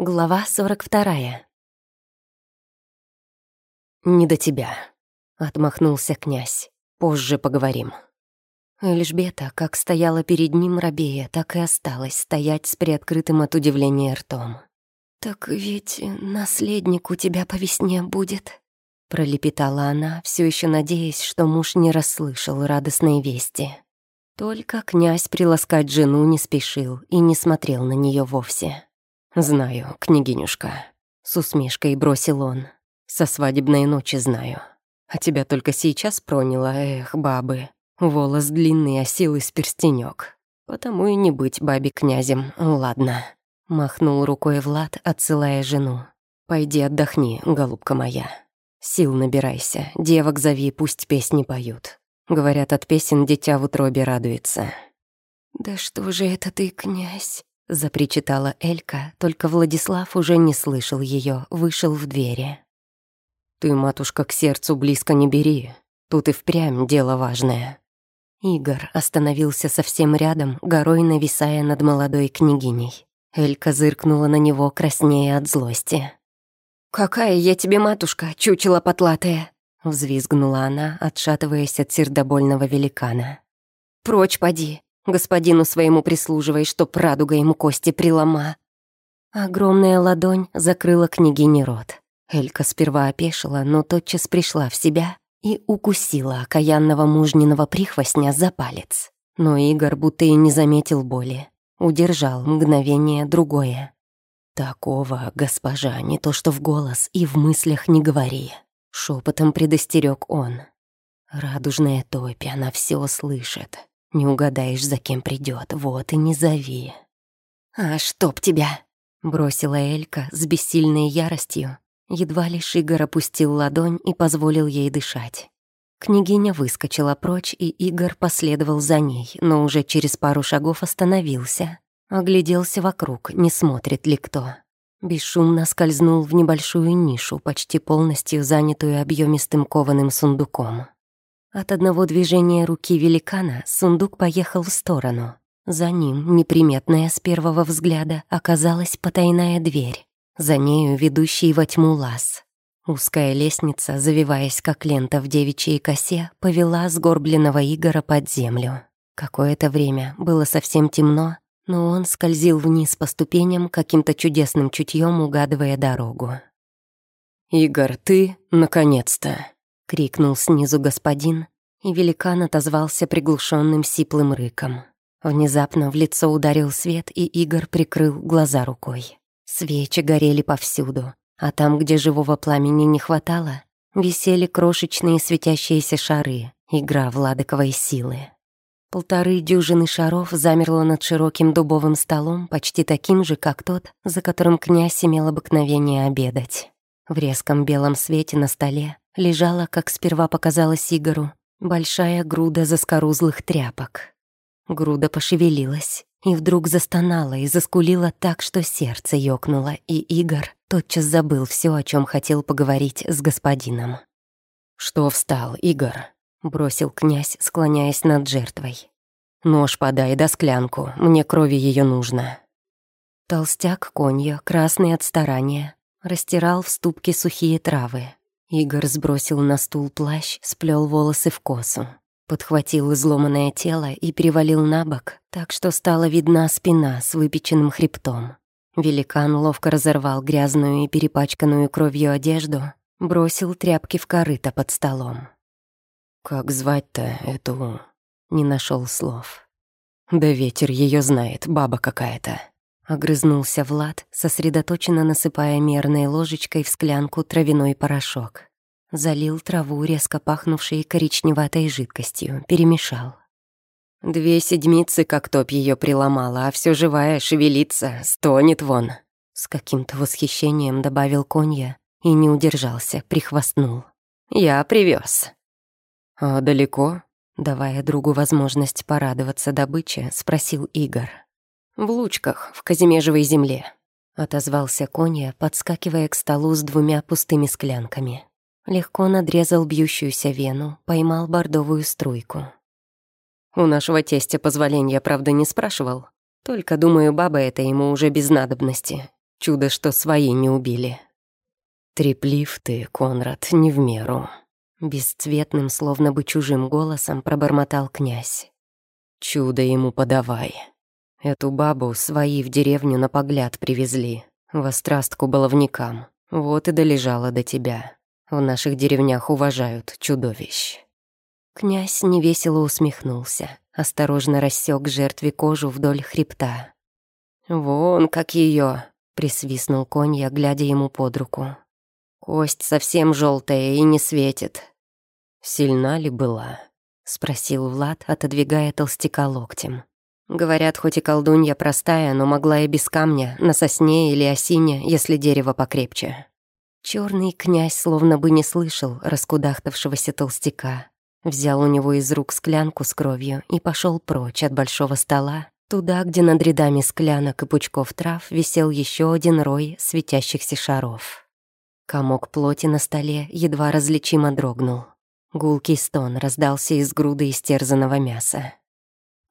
Глава 42. «Не до тебя», — отмахнулся князь. «Позже поговорим». Эльжбета, как стояла перед ним рабея, так и осталась стоять с приоткрытым от удивления ртом. «Так ведь наследник у тебя по весне будет», — пролепетала она, все еще надеясь, что муж не расслышал радостной вести. Только князь приласкать жену не спешил и не смотрел на нее вовсе. «Знаю, княгинюшка», — с усмешкой бросил он. «Со свадебной ночи знаю. А тебя только сейчас проняло, эх, бабы. Волос длинный, а силы с перстенёк. Потому и не быть бабе князем, ладно». Махнул рукой Влад, отсылая жену. «Пойди отдохни, голубка моя. Сил набирайся, девок зови, пусть песни поют. Говорят, от песен дитя в утробе радуется». «Да что же это ты, князь?» Запричитала Элька, только Владислав уже не слышал ее, вышел в двери. «Ты, матушка, к сердцу близко не бери. Тут и впрямь дело важное». Игорь остановился совсем рядом, горой нависая над молодой княгиней. Элька зыркнула на него, краснея от злости. «Какая я тебе матушка, чучело потлатая!» Взвизгнула она, отшатываясь от сердобольного великана. «Прочь поди, Господину своему прислуживай, чтоб радуга ему кости прилома». Огромная ладонь закрыла княгине рот. Элька сперва опешила, но тотчас пришла в себя и укусила окаянного мужниного прихвостня за палец. Но Игорь будто и не заметил боли. Удержал мгновение другое. «Такого, госпожа, не то что в голос и в мыслях не говори», — шепотом предостерег он. «Радужная топь, она все слышит. Не угадаешь, за кем придет, вот и не зови. «А чтоб тебя!» — бросила Элька с бессильной яростью. Едва лишь Игорь опустил ладонь и позволил ей дышать. Княгиня выскочила прочь, и Игорь последовал за ней, но уже через пару шагов остановился. Огляделся вокруг, не смотрит ли кто. Бесшумно скользнул в небольшую нишу, почти полностью занятую объемистым кованым сундуком. От одного движения руки великана сундук поехал в сторону. За ним, неприметная с первого взгляда, оказалась потайная дверь. За нею ведущий во тьму лаз. Узкая лестница, завиваясь как лента в девичьей косе, повела сгорбленного Игора под землю. Какое-то время было совсем темно, но он скользил вниз по ступеням, каким-то чудесным чутьем угадывая дорогу. «Игорь, ты, наконец-то!» — крикнул снизу господин, и великан отозвался приглушенным сиплым рыком. Внезапно в лицо ударил свет, и Игорь прикрыл глаза рукой. Свечи горели повсюду, а там, где живого пламени не хватало, висели крошечные светящиеся шары, игра владыковой силы. Полторы дюжины шаров замерло над широким дубовым столом, почти таким же, как тот, за которым князь имел обыкновение обедать. В резком белом свете на столе лежала, как сперва показалось Игору, большая груда заскорузлых тряпок. Груда пошевелилась и вдруг застонала и заскулила так, что сердце ёкнуло, и Игорь тотчас забыл все, о чем хотел поговорить с господином. «Что встал, Игорь?» — бросил князь, склоняясь над жертвой. «Нож подай да склянку, мне крови ее нужно». Толстяк конья, красный от старания, растирал в ступке сухие травы. Игорь сбросил на стул плащ, сплел волосы в косу. Подхватил изломанное тело и перевалил на бок, так что стала видна спина с выпеченным хребтом. Великан ловко разорвал грязную и перепачканную кровью одежду, бросил тряпки в корыто под столом. «Как звать-то эту...» — не нашел слов. «Да ветер ее знает, баба какая-то». Огрызнулся Влад, сосредоточенно насыпая мерной ложечкой в склянку травяной порошок. Залил траву, резко пахнувшей коричневатой жидкостью, перемешал. «Две седмицы, как топ ее приломала, а все живая шевелится, стонет вон». С каким-то восхищением добавил конья и не удержался, прихвастнул. «Я привез. «А далеко?» Давая другу возможность порадоваться добыче, спросил Игорь. «В лучках, в Казимежевой земле», — отозвался Коня, подскакивая к столу с двумя пустыми склянками. Легко надрезал бьющуюся вену, поймал бордовую струйку. «У нашего тестя позволения, правда, не спрашивал. Только, думаю, баба это ему уже без надобности. Чудо, что свои не убили. Треплив ты, Конрад, не в меру. Бесцветным, словно бы чужим голосом пробормотал князь. Чудо ему подавай. Эту бабу свои в деревню на погляд привезли, в острастку баловникам. Вот и долежала до тебя. В наших деревнях уважают чудовищ». Князь невесело усмехнулся, осторожно рассек жертве кожу вдоль хребта. «Вон как ее, присвистнул конья, глядя ему под руку. «Кость совсем желтая и не светит». «Сильна ли была?» — спросил Влад, отодвигая толстяка локтем. Говорят, хоть и колдунья простая, но могла и без камня, на сосне или осине, если дерево покрепче. Черный князь словно бы не слышал раскудахтавшегося толстяка. Взял у него из рук склянку с кровью и пошел прочь от большого стола, туда, где над рядами склянок и пучков трав висел еще один рой светящихся шаров. Комок плоти на столе едва различимо дрогнул. Гулкий стон раздался из груды истерзанного мяса.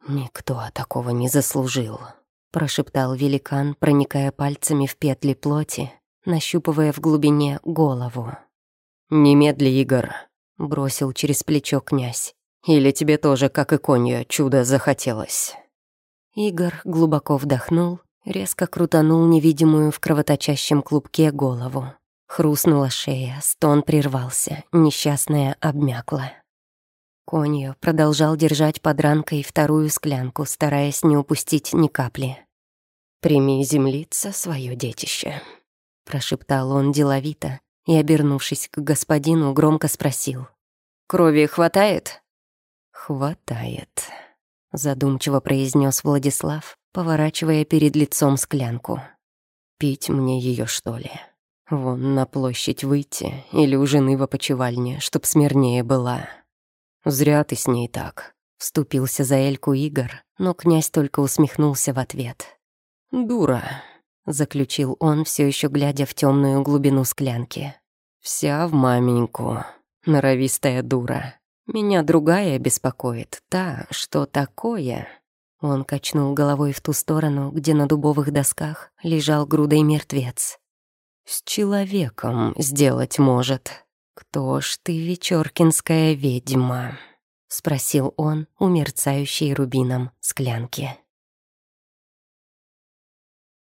«Никто такого не заслужил», — прошептал великан, проникая пальцами в петли плоти, нащупывая в глубине голову. «Немедли, Игорь», — бросил через плечо князь. «Или тебе тоже, как и конью, чудо захотелось?» Игорь глубоко вдохнул, резко крутанул невидимую в кровоточащем клубке голову. Хрустнула шея, стон прервался, несчастная обмякла. Конью продолжал держать под ранкой вторую склянку, стараясь не упустить ни капли. «Прими землица свое детище», — прошептал он деловито и, обернувшись к господину, громко спросил. «Крови хватает?» «Хватает», — задумчиво произнес Владислав, поворачивая перед лицом склянку. «Пить мне ее что ли? Вон на площадь выйти или у жены в опочивальне, чтоб смирнее была». «Зря ты с ней так», — вступился за Эльку Игорь, но князь только усмехнулся в ответ. «Дура», — заключил он, все еще глядя в темную глубину склянки. «Вся в маменьку, норовистая дура. Меня другая беспокоит, та, что такое...» Он качнул головой в ту сторону, где на дубовых досках лежал грудой мертвец. «С человеком сделать может». «Кто ж ты, вечеркинская ведьма?» — спросил он у мерцающей рубином склянки.